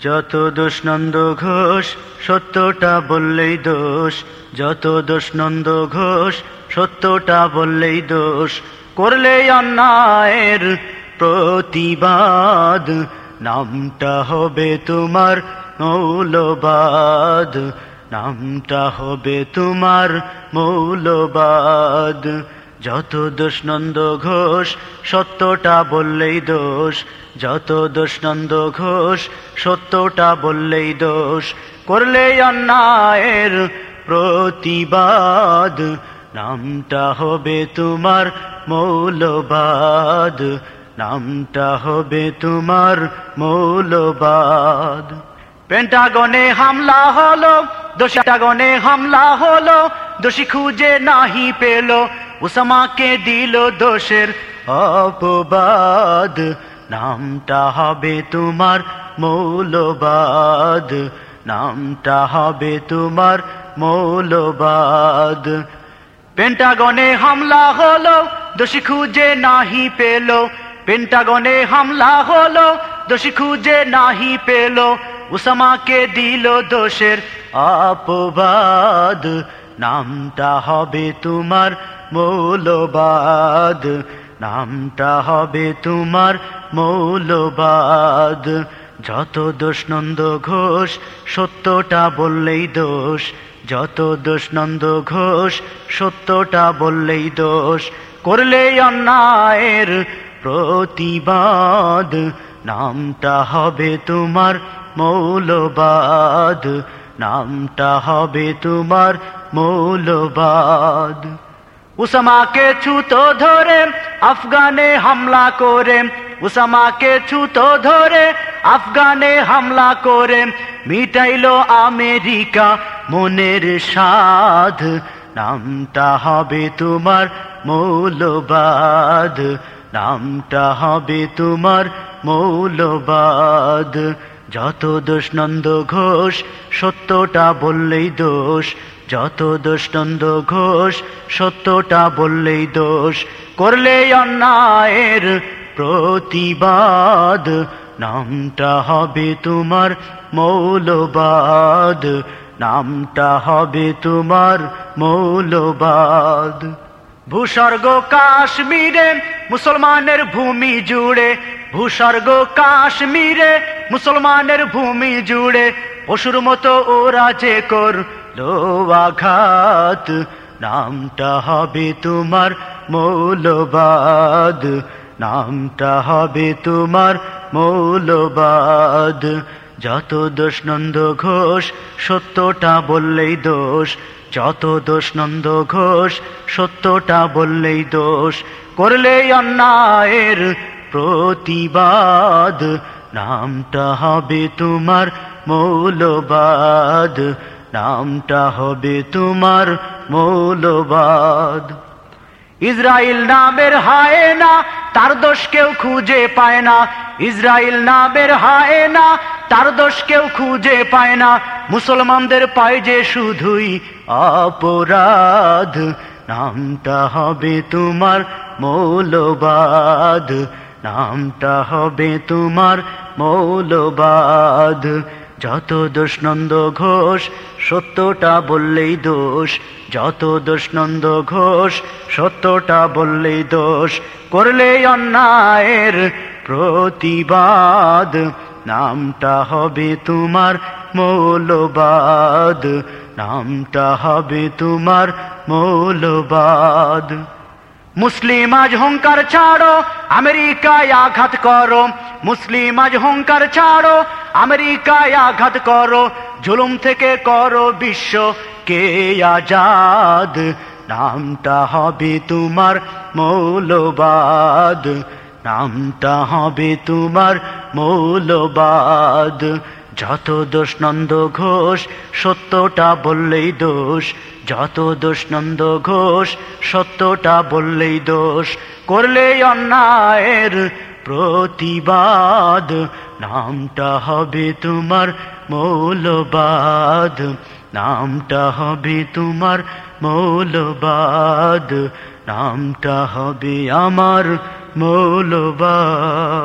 যত দোষ নন্দ ঘোষ, সত্যটা বললেই দোষ। যত দোষ নন্দ ঘোষ, সত্যটা বললেই দোষ। করলেই অন্যায়ের প্রতিবাদ, নামটা হবে তোমার মৌলবাদ। নামটা হবে তোমার মৌলবাদ। যত দোষ নন্দ ঘোষ, সত্যটা বললেই দোষ। যত দোষ নন্দ ঘোষ, সত্যটা বললেই দোষ। করলেই অন্যায়ের প্রতিবাদ, নামটা হবে তোমার মৌলবাদ। নামটা হবে তোমার মৌলবাদ। পেন্টাগনে হামলা হলো দোষাগনে হামলা হলো, দোষী খুঁজে নাহি পেল। উসামাকে দিল দোষের অপবাদ। নামটা হবে তোমার মৌলবাদ। নামটা হবে তোমার মৌলবাদ। পেন্টাগনে হামলা হলো, দোষী খুঁজে নাহি পেল। পেন্টাগনে হামলা হলো, দোষী খুঁজে নাহি পেল। উসামাকে দিল দোষের অপবাদ। নামটা হবে তোমার মৌলবাদ, নামটা হবে তোমার মৌলবাদ। যত দোষ নন্দ ঘোষ, সত্যটা বললেই দোষ। যত দোষ নন্দ ঘোষ, সত্যটা বললেই দোষ। করলেই অন্যায়ের প্রতিবাদ, নামটা হবে তোমার মৌলবাদ। নামটা হবে তোমার মৌলবাদ। উসামাকে ছুতো ধরে, আফগানে হামলা করে। উসামাকে ছুতো ধরে, আফগানে হামলা করে। মিটাইল আমেরিকা মনের সাধ নামটা হবে তোমার মৌলবাদ। নামটা হবে তোমার মৌলবাদ। যত দোষ নন্দ ঘোষ, সত্যটা বললেই দোষ। যত দোষ নন্দ ঘোষ, সত্যটা বললেই দোষ। করলে অন্যায়ের প্রতিবাদ, নামটা হবে তোমার মৌলবাদ। নামটা হবে তোমার মৌলবাদ। ভূস্বর্গ কাশ্মীরে, মুসলমানের ভূমি জুড়ে। ভূস্বর্গ কাশ্মীরে, মুসলমানের ভূমি জুড়ে। পশুর মতো ওরা যে কর আঘাত, নামটা হবে তোমার মৌলবাদ। নামটা হবে তোমার মৌলবাদ। যত দোষ নন্দ ঘোষ, সত্যটা বললেই দোষ। যত দোষ নন্দ ঘোষ, সত্যটা বললেই দোষ। করলেই অন্যায়ের প্রতিবাদ। নামটা হবে তোমার মৌলবাদ। নামটা হবে তোমার মৌলবাদ। ইসরায়েল নামের হায় না, তার দোষ কেউ খুঁজে পায় না। ইসরায়েল নামের হায় না, তার দোষ কেউ খুঁজে পায় না। মুসলমানদের পায় যে শুধুই অপরাধ। নামটা হবে তোমার মৌলবাদ। নামটা হবে তোমার মৌলবাদ। যত দোষ নন্দ ঘোষ, সত্যটা বললেই দোষ। যত দোষ নন্দ ঘোষ, সত্যটা বললেই দোষ। করলেই অন্যায়ের প্রতিবাদ, নামটা হবে তোমার মৌলবাদ। নামটা হবে তোমার মৌলবাদ। মুসলিম আজ হংকার ছাড়ো, আমেরিকায় আঘাত করো। মুসলিম আজ হংকার ছাড়ো আমেরিকায় আঘাত করো, জুলুম থেকে করো বিশ্ব কে আজাদ? নামটা হবে তোমার মৌলবাদ। নামটা হবে তোমার মৌলবাদ। যত দোষ নন্দ ঘোষ, সত্যটা বললেই দোষ। যত দোষ নন্দ ঘোষ, সত্যটা বললেই দোষ। করলেই অন্যায়ের প্রতিবাদ নামটা হবে তোমার মৌলবাদ নামটা হবে তোমার মৌলবাদ নামটা হবে আমার মৌলবাদ।